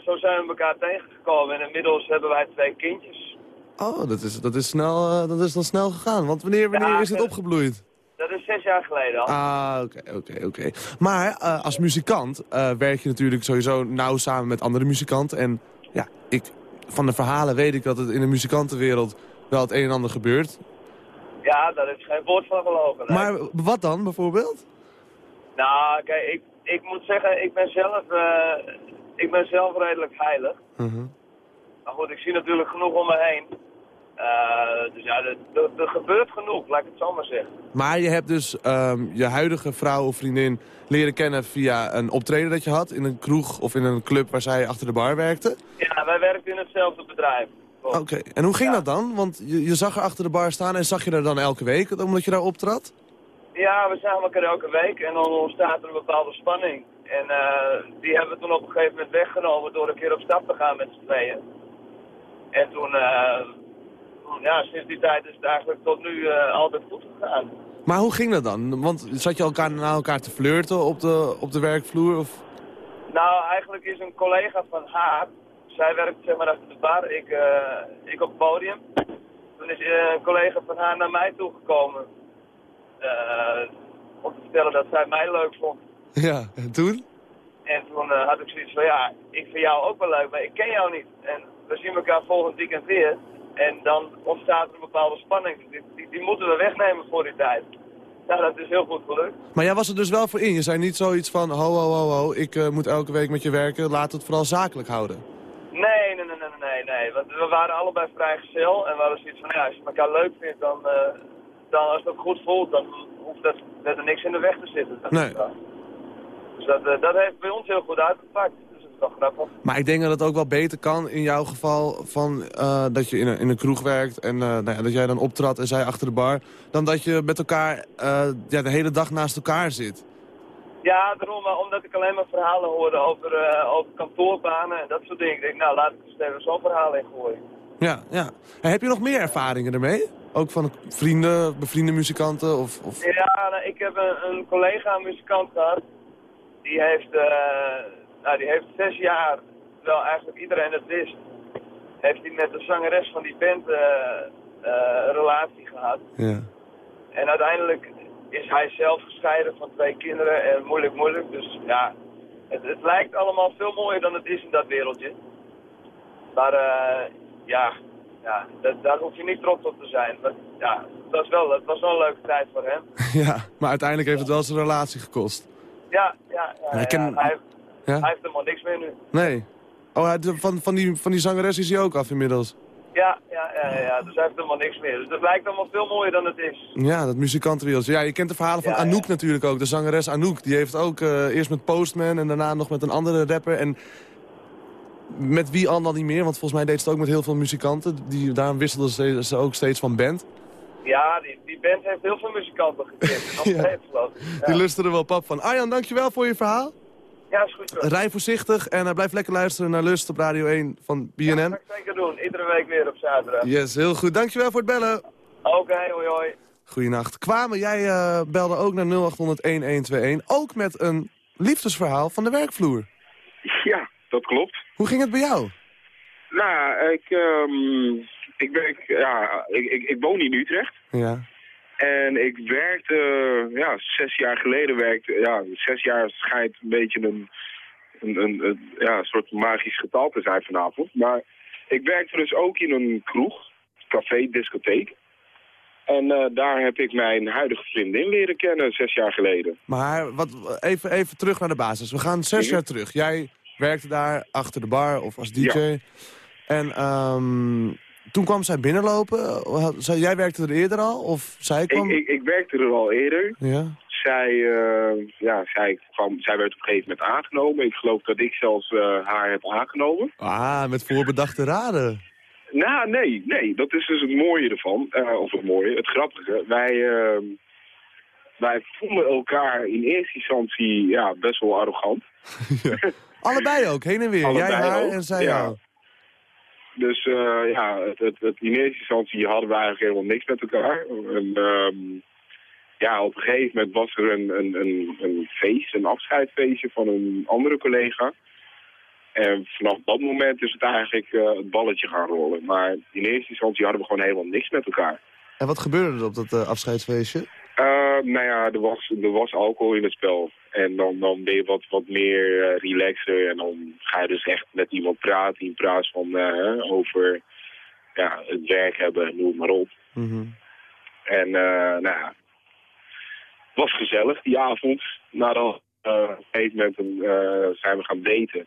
zo zijn we elkaar tegengekomen. En inmiddels hebben wij twee kindjes. Oh, dat is, dat is, snel, dat is dan snel gegaan. Want wanneer, wanneer Ja, is het opgebloeid? Dat is zes jaar geleden al. Ah, oké, oké, oké. Maar als muzikant werk je natuurlijk sowieso nauw samen met andere muzikanten. En ja, ik, van de verhalen weet ik dat het in de muzikantenwereld wel het een en ander gebeurt. Ja, daar is geen woord van gelogen. nee. Maar wat dan bijvoorbeeld? Nou, kijk, ik, ik moet zeggen, ik ben zelf, eh, ik ben zelf redelijk heilig. Mhm. Maar goed, ik zie natuurlijk genoeg om me heen. Eh, dus ja, er, gebeurt genoeg, laat ik het zo maar zeggen. Maar je hebt dus ehm, je huidige vrouw of vriendin leren kennen via een optreden dat je had... in een kroeg of in een club waar zij achter de bar werkte. Ja, wij werken in hetzelfde bedrijf. Oké, en hoe ging dat dan? Want je, je zag haar achter de bar staan en zag je haar dan elke week omdat je daar optrad? Ja, we zagen elkaar elke week en dan ontstaat er een bepaalde spanning. En eh, die hebben we toen op een gegeven moment weggenomen door een keer op stap te gaan met z'n tweeën. En toen, eh, toen, ja, sinds die tijd is het eigenlijk tot nu eh, altijd goed gegaan. Maar hoe ging dat dan? Want zat je elkaar naar elkaar te flirten op de, op de werkvloer? Of... Nou, eigenlijk is een collega van haar, zij werkt zeg maar achter de bar, ik, eh, ik op het podium. Toen is eh, een collega van haar naar mij toegekomen. om te vertellen dat zij mij leuk vond. Ja, en toen? En toen had ik zoiets van, ja, ik vind jou ook wel leuk, maar ik ken jou niet. En we zien elkaar volgend weekend weer. En dan ontstaat er een bepaalde spanning. Die, die, die moeten we wegnemen voor die tijd. Nou, dat is heel goed gelukt. Maar jij was er dus wel voor in. Je zei niet zoiets van, ho, ho, ho, ho, ik eh, moet elke week met je werken. Laat het vooral zakelijk houden. Nee, nee, nee, nee, nee, nee. Want we waren allebei vrijgezel en we hadden zoiets van, ja, als je elkaar leuk vindt, dan, eh, dan als het ook goed voelt, dan hoeft dat, er niks in de weg te zitten. Dat Nee. Dus dat, eh, dat heeft bij ons heel goed uitgepakt. Toch grappig. Maar ik denk dat het ook wel beter kan in jouw geval van eh, dat je in een, in een kroeg werkt en eh, nou ja, dat jij dan optrad en zij achter de bar. Dan dat je met elkaar eh, ja, de hele dag naast elkaar zit. Ja, daarom, omdat ik alleen maar verhalen hoorde over, over kantoorbanen en dat soort dingen. Ik denk, nou, laat ik er eens even zo'n verhaal in gooien. Ja, ja. En heb je nog meer ervaringen ermee? Ook van vrienden, bevriende muzikanten? Of, of... Ja, nou, ik heb een, een collega, muzikant gehad. Die heeft, nou, die heeft zes jaar, terwijl eigenlijk iedereen het wist, heeft hij met de zangeres van die band een relatie gehad. Ja. En uiteindelijk is hij zelf gescheiden van twee kinderen en moeilijk, moeilijk. Dus ja, het, het lijkt allemaal veel mooier dan het is in dat wereldje. Maar eh, ja, ja dat, daar hoef je niet trots op te zijn. Maar, ja, het was, wel, het was wel een leuke tijd voor hem. ja, maar uiteindelijk heeft het wel zijn relatie gekost. Ja, ja, ja, Ja, ken- hij, Ja? hij heeft helemaal niks meer nu. Nee. Oh, van, van, die, van die zangeres is hij ook af inmiddels. Ja, ja, ja, ja, dus hij heeft helemaal niks meer. Dus het lijkt allemaal veel mooier dan het is. Ja, dat muzikantenwereldje. Ja, je kent de verhalen van Ja, Anouk natuurlijk ook. De zangeres Anouk. Die heeft ook eh, eerst met Postman en daarna nog met een andere rapper. En met wie al dan niet meer? Want volgens mij deed ze het ook met heel veel muzikanten. Die, daarom wisselden ze, ze ook steeds van band. Ja, die, die band heeft heel veel muzikanten gekend. Ja. steeds. Ja. Die lusten er wel pap van. Arjan, dankjewel voor je verhaal. Ja, is goed zo. Rij voorzichtig en eh, blijf lekker luisteren naar Lust op Radio 1 van Ja, dat BNN. ga ik zeker doen. Iedere week weer op zaterdag. Yes, heel goed. Dankjewel voor het bellen. Oké, hoi hoi. Goedenacht. Kwamen, jij eh, belde ook naar 0800-1121. Ook met een liefdesverhaal van de werkvloer. Ja, dat klopt. Hoe ging het bij jou? Nou, ik, ehm, ik, werk, ja, ik, ik, ik woon in Utrecht. Ja. En ik werkte, ja, zes jaar geleden werkte, ja, zes jaar schijnt een beetje een, een, een, een, ja, soort magisch getal te zijn vanavond. Maar ik werkte dus ook in een kroeg, café, discotheek. En eh, daar heb ik mijn huidige vriendin leren kennen, zes jaar geleden. Maar wat, even, even terug naar de basis. We gaan zes Mhm. jaar terug. Jij werkte daar achter de bar of als DJ. Ja. En ehm, toen kwam zij binnenlopen. Jij werkte er eerder al? Of zij kwam... Ik, ik, ik werkte er al eerder. Ja. Zij, eh, ja, zij, kwam, zij werd op een gegeven moment aangenomen. Ik geloof dat ik zelfs eh, haar heb aangenomen. Ah, met voorbedachte raden. Nou, nee, nee. Dat is dus het mooie ervan. Eh, of het mooie, het grappige. Wij, eh, wij vonden elkaar in eerste instantie ja, best wel arrogant. Allebei ook, heen en weer. Allebei Jij haar ook, en zij ja. jou. Dus eh, ja, het, het, het- hadden we eigenlijk helemaal niks met elkaar. En ehm, ja, op een gegeven moment was er een, een, een, feest, een afscheidsfeestje van een andere collega. En vanaf dat moment is het eigenlijk eh, het balletje gaan rollen. Maar in eerste instantie hadden we gewoon helemaal niks met elkaar. En wat gebeurde er op dat eh, afscheidsfeestje? Eh, nou ja, er was, er was alcohol in het spel. En dan, dan ben je wat, wat meer eh, relaxer. En dan ga je dus echt met iemand praten in plaats van eh, over ja, het werk hebben, noem maar op. Mhm. En nou ja, het was gezellig die avond. Nadat eh, op een gegeven moment zijn we gaan daten.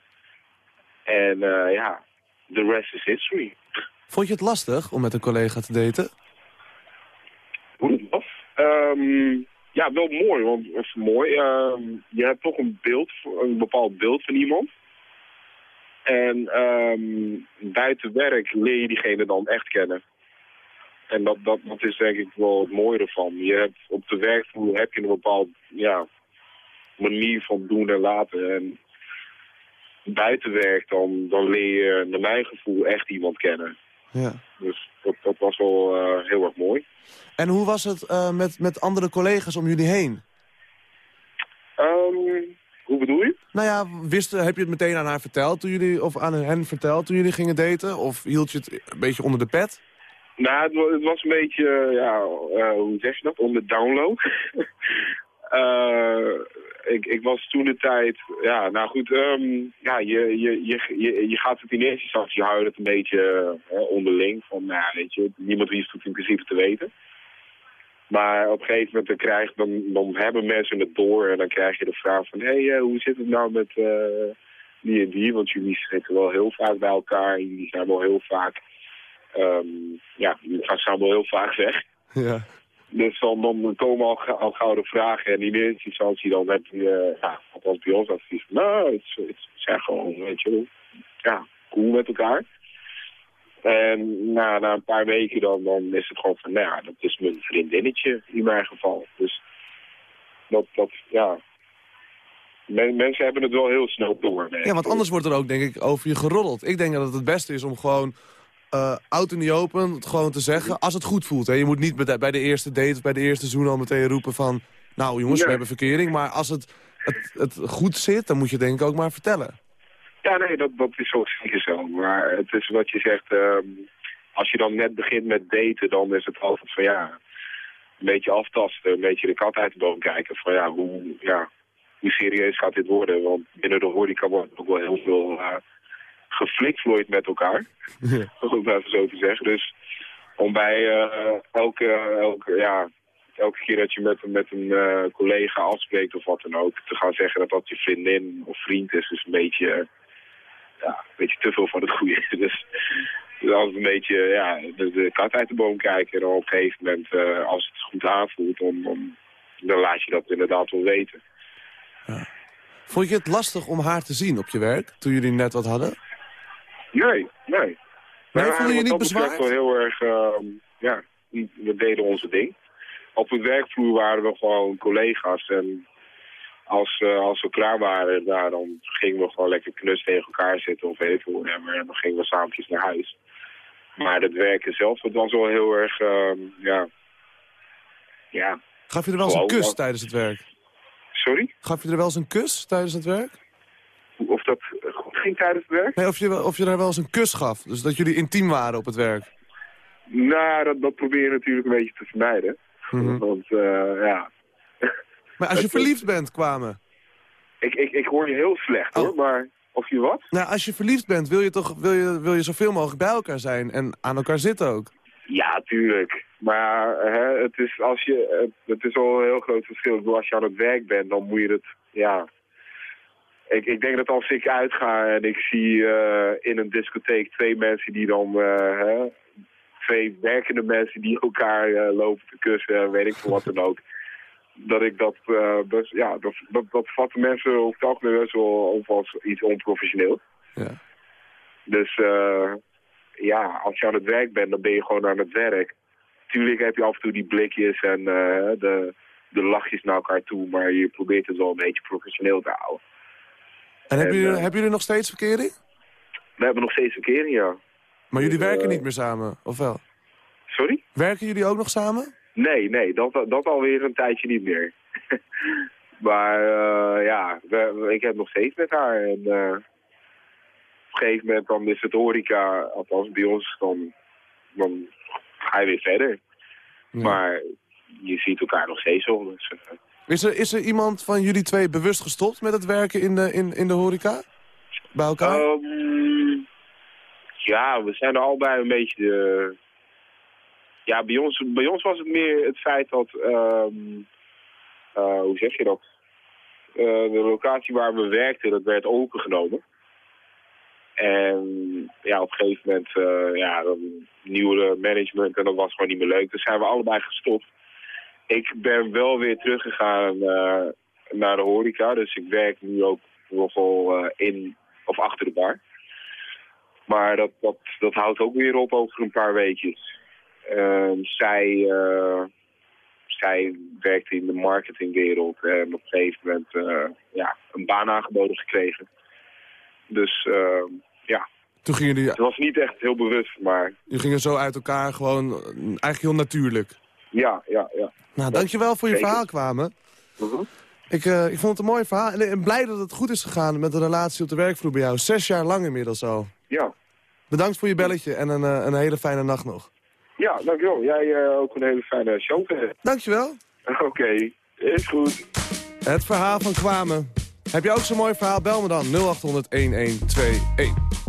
En ja, the rest is history. Vond je het lastig om met een collega te daten? Hoe Ehm, ja, wel mooi. Want, mooi, ehm, je hebt toch een beeld, een bepaald beeld van iemand. En ehm, buiten werk leer je diegene dan echt kennen. En dat, dat, dat is denk ik wel het mooie ervan. Je hebt, op de werkvloer heb je een bepaald ja, manier van doen en laten. En buiten werk dan, dan leer je, naar mijn gevoel, echt iemand kennen. Ja. Dus dat, dat was wel eh, heel erg mooi. En hoe was het eh, met, met andere collega's om jullie heen? Ehm, hoe bedoel je? Nou ja, wist, heb je het meteen aan haar verteld toen jullie, of aan hen verteld toen jullie gingen daten? Of hield je het een beetje onder de pet? Nou, het, wa- het was een beetje, ja, eh, hoe zeg je dat, om de download. Eh, ik, ik was toen de tijd, ja, nou goed, ehm, ja, je, je, je, je, je gaat het in eerste instantie houden het een beetje eh, onderling. Van, nou, ja, weet je, niemand hoeft het in principe te weten. Maar op een gegeven moment dan krijg, dan, dan hebben mensen het door en dan krijg je de vraag van, hé, hey, eh, hoe zit het nou met eh, die en die? Want jullie zitten wel heel vaak bij elkaar, jullie zijn wel heel vaak Ehm, ja, jullie gaan samen wel heel vaak weg. Ja. Dus dan, dan komen al, al gauw de vragen. En in eerste instantie dan heb je, eh, ja, althans bij ons advies. Nou, het, zijn gewoon, weet je wel, ja, cool met elkaar. En na, na een paar weken dan, dan is het gewoon van, nou ja, dat is mijn vriendinnetje in mijn geval. Dus dat, dat ja, men- mensen hebben het wel heel snel door. Ja, want anders wordt er ook denk ik over je geroddeld. Ik denk dat het het beste is om gewoon eh out in the open het gewoon te zeggen als het goed voelt. Hè. Je moet niet bij de, eerste date of bij de eerste zoen al meteen roepen van... nou jongens, we hebben verkering. Maar als het, het, het goed zit, dan moet je denk ik ook maar vertellen. Ja, nee, dat, dat is zo zeker zo. Maar het is wat je zegt, ehm, als je dan net begint met daten, dan is het altijd van ja, een beetje aftasten, een beetje de kat uit de boom kijken. Van ja, hoe, ja, hoe serieus gaat dit worden? Want binnen de horeca wordt ook wel heel veel uh, geflikvlooid met elkaar, om het even zo te zeggen. Dus om bij eh, elke, elke, ja, elke keer dat je met, een- met een eh, collega afspreekt of wat dan ook, te gaan zeggen dat dat je vriendin of vriend is, is een beetje, ja, een beetje te veel van het goede. Dus, dus altijd een beetje ja, de, de kat uit de boom kijken. En op een gegeven moment, eh, als het goed aanvoelt, dan, dan, dan laat je dat inderdaad wel weten. Vond je het lastig om haar te zien op je werk, toen jullie net wat hadden? Nee, nee. Nee, voelde je niet bezwaard? wel heel erg, ehm, ja, we deden onze ding. Op het werkvloer waren we gewoon collega's en als, eh, als we klaar waren, daar, dan gingen we gewoon lekker knus tegen elkaar zitten of ik whatever. En dan gingen we samen naar huis. Maar het werken zelf, dat was wel heel erg, ehm, ja, ja. Gaf je er wel eens een kus ja. tijdens het werk? Sorry? Gaf je er wel eens een kus tijdens het werk? Of dat ging tijdens het werk? Nee, of je, of je daar wel eens een kus gaf. Dus dat jullie intiem waren op het werk. Nou, dat, dat probeer je natuurlijk een beetje te vermijden. Mhm. Want, eh, ja, Maar als je verliefd bent, kwamen. ik, ik, ik hoor je heel slecht hoor, maar of je wat? Nou, als je verliefd bent, wil je toch wil je, wil je zoveel mogelijk bij elkaar zijn en aan elkaar zitten ook. Ja, tuurlijk. Maar hè, het, is als je, het, het is wel een heel groot verschil. Ik bedoel, Als je aan het werk bent, dan moet je het, ja... Ik, ik denk dat als ik uitga en ik zie eh, in een discotheek twee mensen die dan eh, hè, twee werkende mensen die elkaar eh, lopen te kussen, weet ik veel wat dan ook. Dat ik dat, best, ja, dat, dat, dat vatten mensen over het algemeen best wel op als iets onprofessioneel. Ja. Dus ja, als je aan het werk bent, dan ben je gewoon aan het werk. Tuurlijk heb je af en toe die blikjes en de, de lachjes naar elkaar toe, maar je probeert het wel een beetje professioneel te houden. En hebben En, jullie, eh, hebben jullie nog steeds verkering? We hebben nog steeds verkering, ja. Maar jullie Dus, werken eh, niet meer samen, of wel? Sorry? Werken jullie ook nog samen? Nee, nee, dat, dat alweer een tijdje niet meer. maar eh, ja, we, ik heb nog steeds met haar. En op een gegeven moment dan is het horeca, althans bij ons, dan, dan ga je weer verder. Maar je ziet elkaar nog steeds wel. Dus, Is er, is er iemand van jullie twee bewust gestopt met het werken in de, in, in de horeca? Bij elkaar? Ehm, ja, we zijn er allebei een beetje... eh, ja, bij ons, bij ons was het meer het feit dat... ehm, eh, hoe zeg je dat? Eh, de locatie waar we werkten, dat werd opengenomen. En ja, op een gegeven moment, eh ja, dan nieuwe management en dat was gewoon niet meer leuk. Dus zijn we allebei gestopt. Ik ben wel weer teruggegaan eh, naar de horeca, dus ik werk nu ook nogal eh, in of achter de bar. Maar dat, dat, dat houdt ook weer op over een paar weekjes. Ehm, zij, eh, zij werkte in de marketingwereld en op een gegeven moment ja, een baan aangeboden gekregen. Dus ehm, ja, Toen gingen jullie, het was niet echt heel bewust, maar jullie gingen zo uit elkaar gewoon, eigenlijk heel natuurlijk. Ja, ja, ja. Nou, dankjewel voor je zeker. verhaal kwamen. Mhm. Ik, eh, ik vond het een mooi verhaal. En, en blij dat het goed is gegaan met de relatie op de werkvloer bij jou. Zes jaar lang inmiddels al. Ja. Bedankt voor je belletje en een, eh, een hele fijne nacht nog. Ja, dankjewel. Jij eh, ook een hele fijne show. Dankjewel. Oké, is goed. Het verhaal van kwamen. Heb je ook zo'n mooi verhaal? Bel me dan 0800 1121.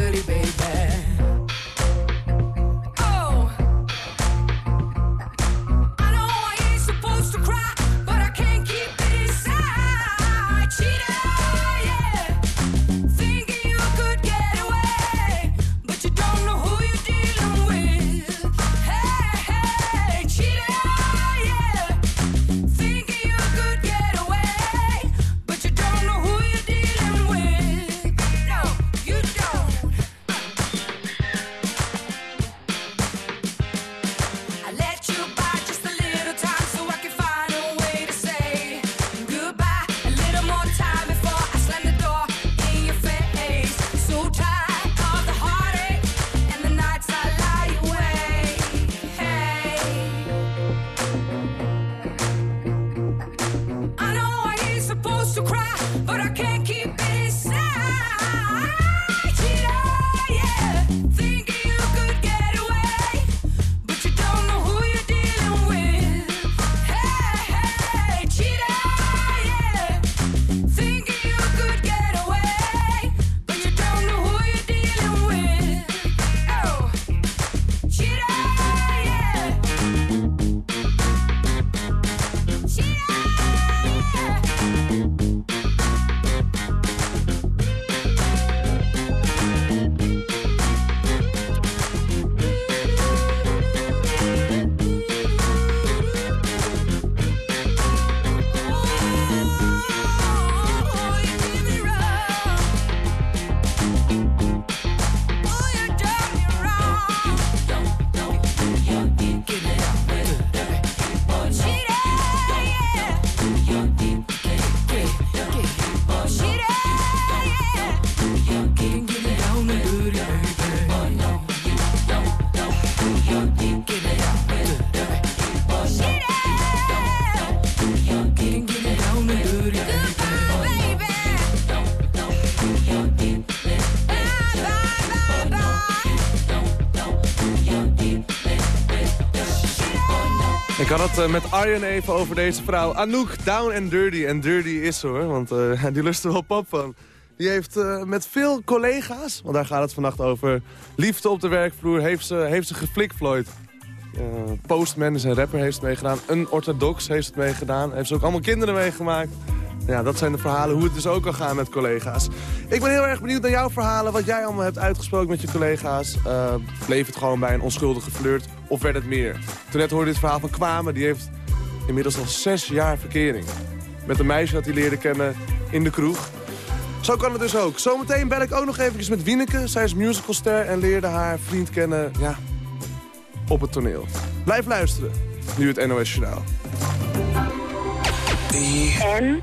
had het eh, met Arjen even over deze vrouw. Anouk, down and dirty. En dirty is ze hoor, want eh, die lust er wel pap van. Die heeft eh, met veel collega's, want daar gaat het vannacht over... liefde op de werkvloer, heeft ze, heeft ze geflikvlooid. Postman is een rapper, heeft het meegedaan. Een orthodox heeft het meegedaan. Heeft ze ook allemaal kinderen meegemaakt. Ja, dat zijn de verhalen, hoe het dus ook kan gaan met collega's. Ik ben heel erg benieuwd naar jouw verhalen, wat jij allemaal hebt uitgesproken met je collega's. Eh, bleef het gewoon bij een onschuldige flirt of werd het meer? Toen net hoorde je het verhaal van Kwame, die heeft inmiddels al zes jaar verkering. Met een meisje dat hij leerde kennen in de kroeg. Zo kan het dus ook. Zometeen bel ik ook nog eventjes met Wieneke. Zij is musicalster en leerde haar vriend kennen ja, op het toneel. Blijf luisteren. Nu het NOS Journaal. En?